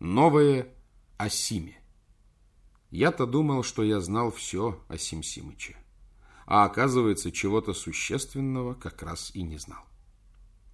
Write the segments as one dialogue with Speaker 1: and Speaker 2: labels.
Speaker 1: Новое о Симе. Я-то думал, что я знал все о Сим Симыче, а оказывается, чего-то существенного как раз и не знал.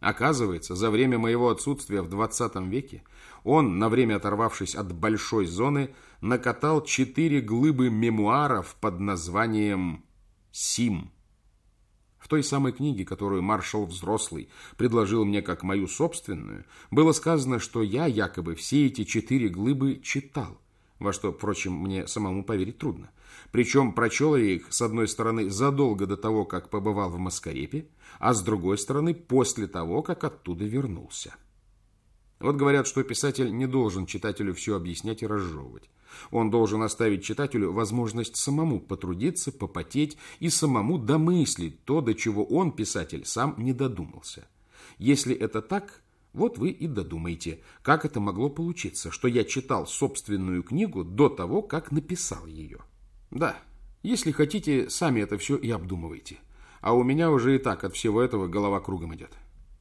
Speaker 1: Оказывается, за время моего отсутствия в 20 веке он, на время оторвавшись от большой зоны, накатал четыре глыбы мемуаров под названием «Сим». В той самой книге, которую маршал Взрослый предложил мне как мою собственную, было сказано, что я якобы все эти четыре глыбы читал, во что, впрочем, мне самому поверить трудно. Причем прочел я их, с одной стороны, задолго до того, как побывал в Маскарепе, а с другой стороны, после того, как оттуда вернулся. Вот говорят, что писатель не должен читателю все объяснять и разжевывать. Он должен оставить читателю возможность самому потрудиться, попотеть и самому домыслить то, до чего он, писатель, сам не додумался. Если это так, вот вы и додумаете, как это могло получиться, что я читал собственную книгу до того, как написал ее. Да, если хотите, сами это все и обдумывайте. А у меня уже и так от всего этого голова кругом идет.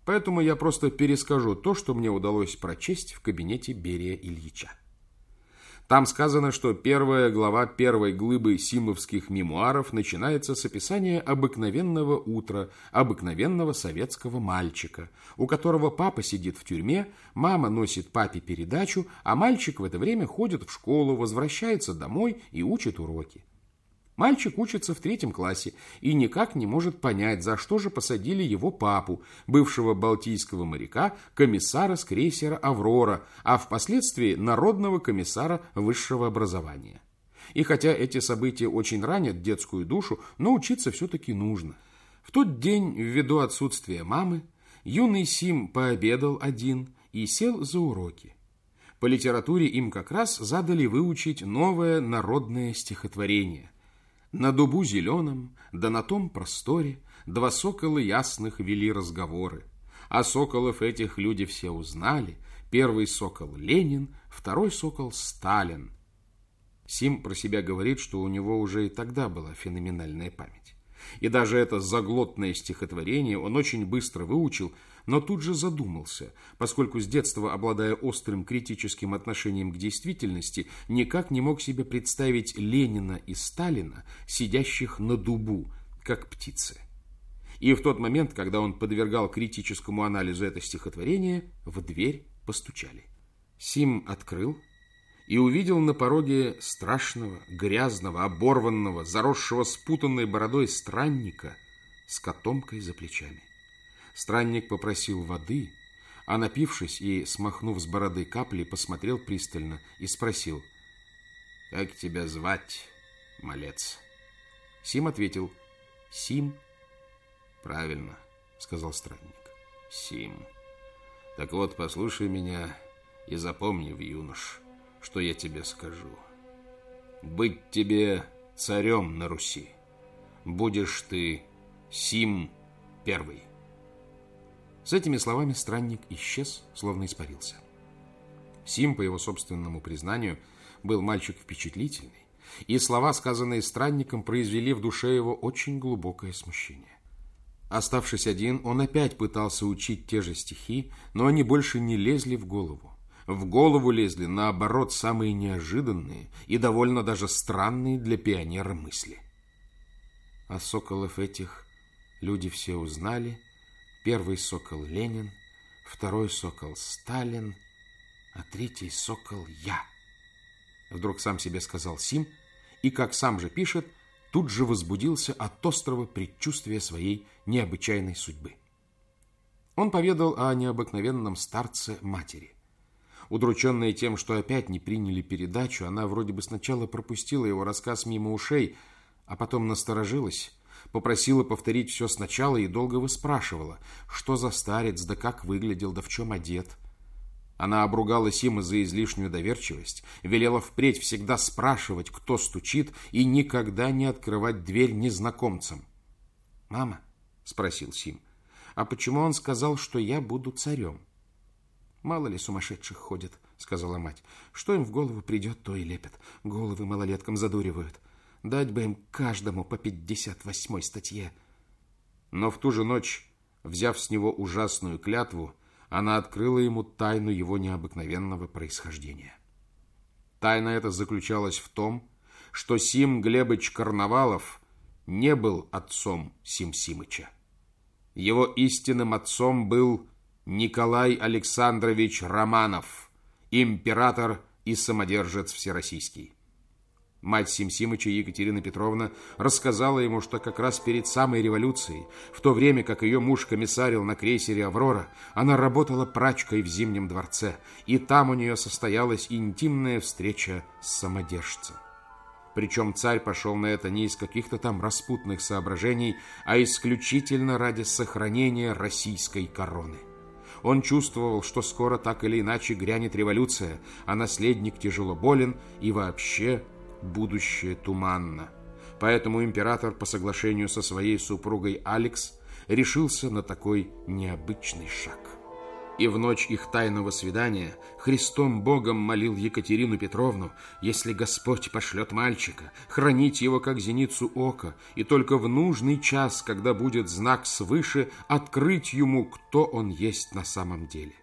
Speaker 1: Поэтому я просто перескажу то, что мне удалось прочесть в кабинете Берия Ильича. Там сказано, что первая глава первой глыбы симовских мемуаров начинается с описания обыкновенного утра, обыкновенного советского мальчика, у которого папа сидит в тюрьме, мама носит папе передачу, а мальчик в это время ходит в школу, возвращается домой и учит уроки. Мальчик учится в третьем классе и никак не может понять, за что же посадили его папу, бывшего балтийского моряка, комиссара с крейсера «Аврора», а впоследствии народного комиссара высшего образования. И хотя эти события очень ранят детскую душу, но учиться все-таки нужно. В тот день, ввиду отсутствия мамы, юный Сим пообедал один и сел за уроки. По литературе им как раз задали выучить новое народное стихотворение – на дубу зеленом, да на том просторе Два сокола ясных вели разговоры. А соколов этих люди все узнали. Первый сокол Ленин, второй сокол Сталин. Сим про себя говорит, что у него уже и тогда была феноменальная память. И даже это заглотное стихотворение он очень быстро выучил, но тут же задумался, поскольку с детства, обладая острым критическим отношением к действительности, никак не мог себе представить Ленина и Сталина, сидящих на дубу, как птицы. И в тот момент, когда он подвергал критическому анализу это стихотворение, в дверь постучали. Сим открыл и увидел на пороге страшного, грязного, оборванного, заросшего спутанной бородой странника с котомкой за плечами. Странник попросил воды, а напившись и смахнув с бороды капли, посмотрел пристально и спросил, «Как тебя звать, малец?» Сим ответил, «Сим». «Правильно», — сказал странник, «Сим. Так вот, послушай меня и запомни, юнош, что я тебе скажу. Быть тебе царем на Руси. Будешь ты Сим Первый». С этими словами странник исчез, словно испарился. Сим, по его собственному признанию, был мальчик впечатлительный, и слова, сказанные странником, произвели в душе его очень глубокое смущение. Оставшись один, он опять пытался учить те же стихи, но они больше не лезли в голову. В голову лезли, наоборот, самые неожиданные и довольно даже странные для пионера мысли. А соколов этих люди все узнали Первый сокол Ленин, второй сокол Сталин, а третий сокол я. Вдруг сам себе сказал Сим, и, как сам же пишет, тут же возбудился от острого предчувствия своей необычайной судьбы. Он поведал о необыкновенном старце матери. Удрученная тем, что опять не приняли передачу, она вроде бы сначала пропустила его рассказ мимо ушей, а потом насторожилась Попросила повторить все сначала и долго выспрашивала, что за старец, да как выглядел, да в чем одет. Она обругала Сима за излишнюю доверчивость, велела впредь всегда спрашивать, кто стучит, и никогда не открывать дверь незнакомцам. «Мама», — спросил Сим, — «а почему он сказал, что я буду царем?» «Мало ли сумасшедших ходит», — сказала мать. «Что им в голову придет, то и лепят. Головы малолеткам задуривают. Дать бы им каждому по 58 статье. Но в ту же ночь, взяв с него ужасную клятву, она открыла ему тайну его необыкновенного происхождения. Тайна эта заключалась в том, что Сим Глебыч Карнавалов не был отцом Сим Симыча. Его истинным отцом был Николай Александрович Романов, император и самодержец всероссийский. Мать Симсимыча Екатерина Петровна рассказала ему, что как раз перед самой революцией, в то время как ее муж комиссарил на крейсере «Аврора», она работала прачкой в Зимнем дворце, и там у нее состоялась интимная встреча с самодержцем. Причем царь пошел на это не из каких-то там распутных соображений, а исключительно ради сохранения российской короны. Он чувствовал, что скоро так или иначе грянет революция, а наследник тяжело болен и вообще будущее туманно. Поэтому император по соглашению со своей супругой Алекс решился на такой необычный шаг. И в ночь их тайного свидания Христом Богом молил Екатерину Петровну, если Господь пошлет мальчика, хранить его как зеницу ока, и только в нужный час, когда будет знак свыше, открыть ему, кто он есть на самом деле.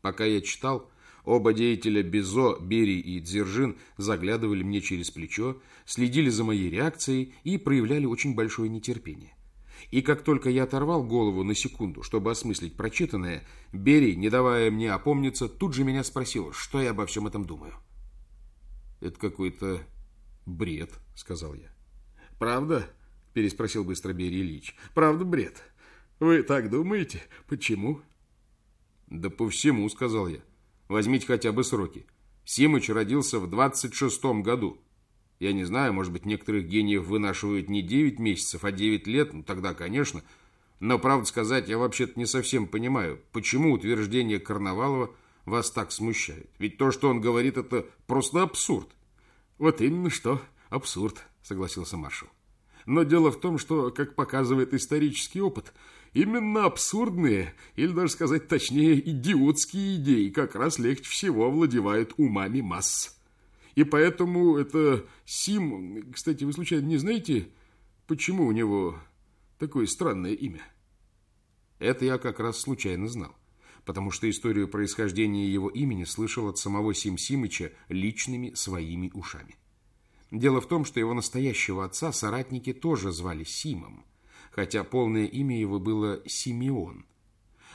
Speaker 1: Пока я читал, Оба деятеля Безо, Бери и Дзержин заглядывали мне через плечо, следили за моей реакцией и проявляли очень большое нетерпение. И как только я оторвал голову на секунду, чтобы осмыслить прочитанное, Бери, не давая мне опомниться, тут же меня спросил, что я обо всем этом думаю. «Это какой-то бред», — сказал я.
Speaker 2: «Правда?» — переспросил быстро Бери Ильич. «Правда бред? Вы так думаете? Почему?»
Speaker 1: «Да по всему», — сказал я. Возьмите хотя бы сроки. Симыч родился в 26-м году. Я не знаю, может быть, некоторых гениев вынашивают не 9 месяцев, а 9 лет, ну тогда, конечно. Но, правду сказать, я вообще-то не совсем понимаю, почему утверждение Карнавалова вас так смущает. Ведь то, что он говорит, это просто абсурд.
Speaker 2: Вот именно что абсурд, согласился маршал. Но дело в том, что, как показывает исторический опыт, Именно абсурдные, или даже сказать точнее, идиотские идеи как раз легче всего овладевают умами масс. И поэтому это Сим... Кстати, вы случайно не знаете, почему у него такое странное имя?
Speaker 1: Это я как раз случайно знал, потому что историю происхождения его имени слышал от самого Сим Симыча личными своими ушами. Дело в том, что его настоящего отца соратники тоже звали Симом, хотя полное имя его было Симеон.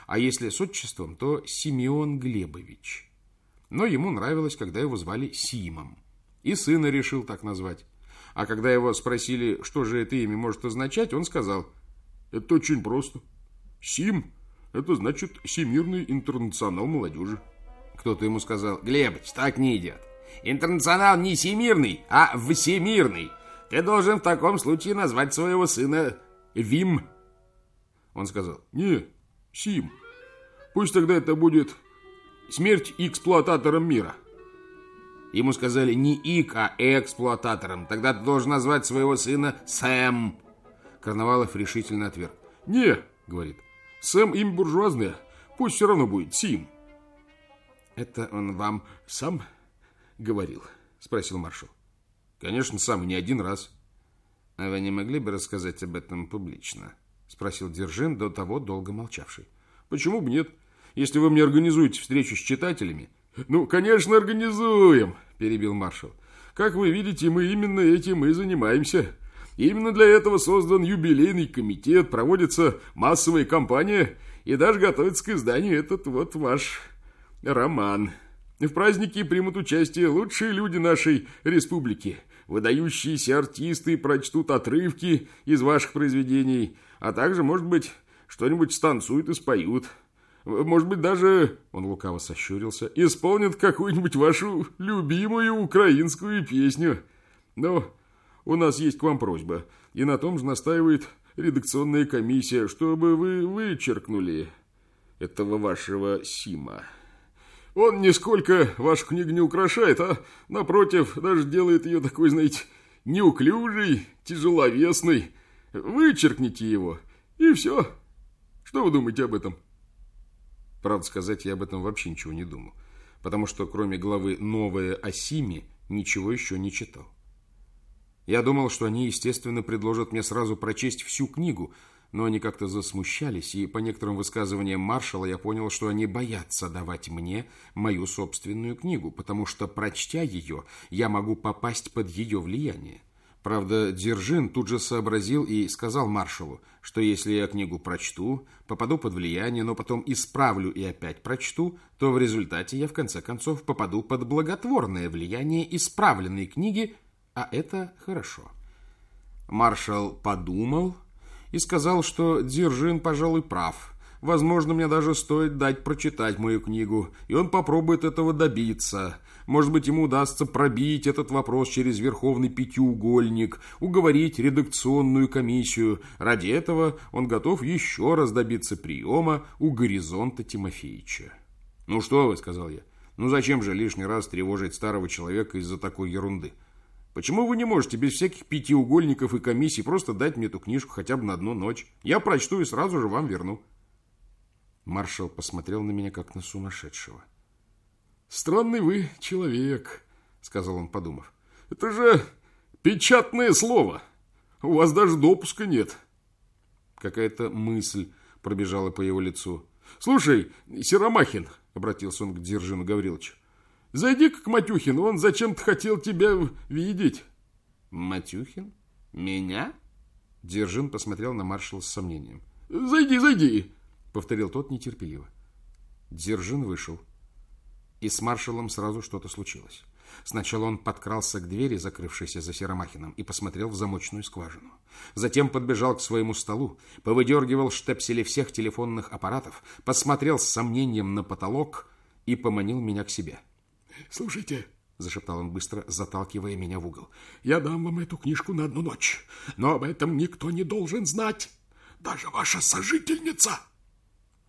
Speaker 1: А если с отчеством, то Симеон Глебович. Но ему нравилось, когда его звали Симом. И сына решил так назвать. А когда его спросили, что же это имя может означать, он сказал,
Speaker 2: это очень просто. Сим – это значит Всемирный интернационал молодежи.
Speaker 1: Кто-то ему сказал, Глебович, так не идет. Интернационал не всемирный, а всемирный. Ты должен в таком случае назвать своего сына Вим?
Speaker 2: Он сказал, не, Сим. Пусть тогда это будет смерть эксплуататорам мира.
Speaker 1: Ему сказали не Ик, а эксплуататором. Тогда ты должен назвать своего сына Сэм. Карнавалов решительно отверг.
Speaker 2: Не, говорит, Сэм имя буржуазное. Пусть все равно будет Сим.
Speaker 1: Это он вам сам говорил? Спросил маршал.
Speaker 2: Конечно, сам, не один раз.
Speaker 1: «А вы не могли бы рассказать об этом публично?» – спросил Держин, до того долго молчавший.
Speaker 2: «Почему бы нет? Если вы мне организуете встречу с читателями...» «Ну, конечно, организуем!» – перебил маршал. «Как вы видите, мы именно этим и занимаемся. Именно для этого создан юбилейный комитет, проводится массовая кампания, и даже готовится к изданию этот вот ваш роман. В празднике примут участие лучшие люди нашей республики – выдающиеся артисты прочтут отрывки из ваших произведений, а также, может быть, что-нибудь станцуют и споют. Может быть, даже, он лукаво сощурился, исполнят какую-нибудь вашу любимую украинскую песню. Но у нас есть к вам просьба, и на том же настаивает редакционная комиссия, чтобы вы вычеркнули этого вашего Сима. Он нисколько вашу книгу не украшает, а, напротив, даже делает ее такой, знаете, неуклюжей, тяжеловесной. Вычеркните его, и все. Что вы думаете об этом?
Speaker 1: Правда сказать, я об этом вообще ничего не думал, потому что кроме главы «Новое о Симе» ничего еще не читал. Я думал, что они, естественно, предложат мне сразу прочесть всю книгу, но они как-то засмущались, и по некоторым высказываниям маршала я понял, что они боятся давать мне мою собственную книгу, потому что, прочтя ее, я могу попасть под ее влияние. Правда, Дзержин тут же сообразил и сказал маршалу, что если я книгу прочту, попаду под влияние, но потом исправлю и опять прочту, то в результате я в конце концов попаду под благотворное влияние исправленной книги, а это хорошо. Маршал подумал и сказал, что Дзержин, пожалуй, прав – Возможно, мне даже стоит дать прочитать мою книгу, и он попробует этого добиться. Может быть, ему удастся пробить этот вопрос через Верховный Пятиугольник, уговорить редакционную комиссию. Ради этого он готов еще раз добиться приема у горизонта Тимофеевича. «Ну что вы», — сказал я, — «ну зачем же лишний раз тревожить старого человека из-за такой ерунды? Почему вы не можете без всяких пятиугольников и комиссий просто дать мне эту книжку хотя бы на одну ночь? Я прочту и сразу же вам верну». Маршал посмотрел на меня, как на сумасшедшего.
Speaker 2: «Странный вы человек», — сказал он, подумав. «Это же печатное слово. У вас даже допуска нет».
Speaker 1: Какая-то мысль пробежала по его лицу.
Speaker 2: «Слушай, Серомахин», — обратился он к Дзержину Гавриловичу, «зайди-ка к Матюхину, он зачем-то хотел тебя видеть».
Speaker 1: «Матюхин? Меня?» Дзержин посмотрел на маршала с сомнением.
Speaker 2: «Зайди, зайди»,
Speaker 1: повторил тот нетерпеливо. Дзержин вышел. И с маршалом сразу что-то случилось. Сначала он подкрался к двери, закрывшейся за Серомахиным, и посмотрел в замочную скважину. Затем подбежал к своему столу, повыдергивал штепсели всех телефонных аппаратов, посмотрел с сомнением на потолок и поманил меня к себе.
Speaker 2: «Слушайте», — зашептал он быстро, заталкивая меня в угол, «я дам вам эту книжку на одну ночь, но об этом никто не должен знать, даже ваша сожительница».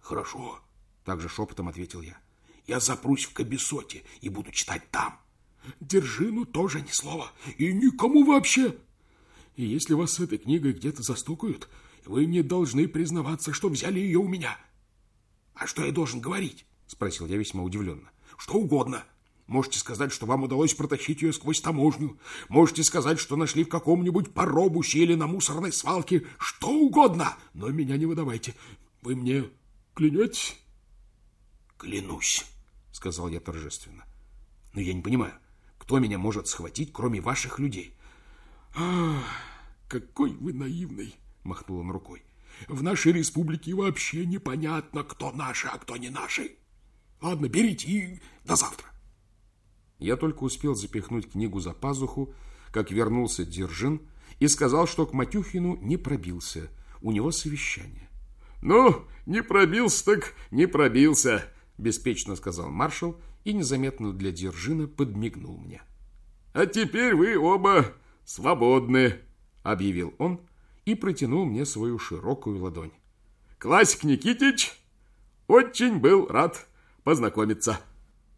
Speaker 1: «Хорошо», — также шепотом ответил я. «Я запрусь в Кабесоте и буду читать там».
Speaker 2: «Держину тоже ни слова, и никому вообще. И если вас с этой книгой где-то застукают, вы не должны признаваться, что взяли ее у меня».
Speaker 1: «А что я должен говорить?» — спросил я весьма удивленно.
Speaker 2: «Что угодно». Можете сказать, что вам удалось протащить ее сквозь таможню. Можете сказать, что нашли в каком-нибудь поробуще или на мусорной свалке. Что угодно. Но меня не выдавайте. Вы мне Клянетесь?
Speaker 1: Клянусь, сказал я торжественно. Но я не понимаю, кто меня может схватить, кроме ваших людей?
Speaker 2: Ах, какой вы наивный, махнул он рукой. В нашей республике вообще непонятно, кто наши, а кто не наши. Ладно, берите и до завтра.
Speaker 1: Я только успел запихнуть книгу за пазуху, как вернулся Дзержин и сказал, что к Матюхину не пробился. У него совещание.
Speaker 2: «Ну, не пробился так не пробился», –
Speaker 1: беспечно сказал маршал и незаметно для Держина подмигнул мне.
Speaker 2: «А теперь вы оба свободны», – объявил он и протянул мне свою широкую ладонь. «Классик Никитич очень был рад познакомиться».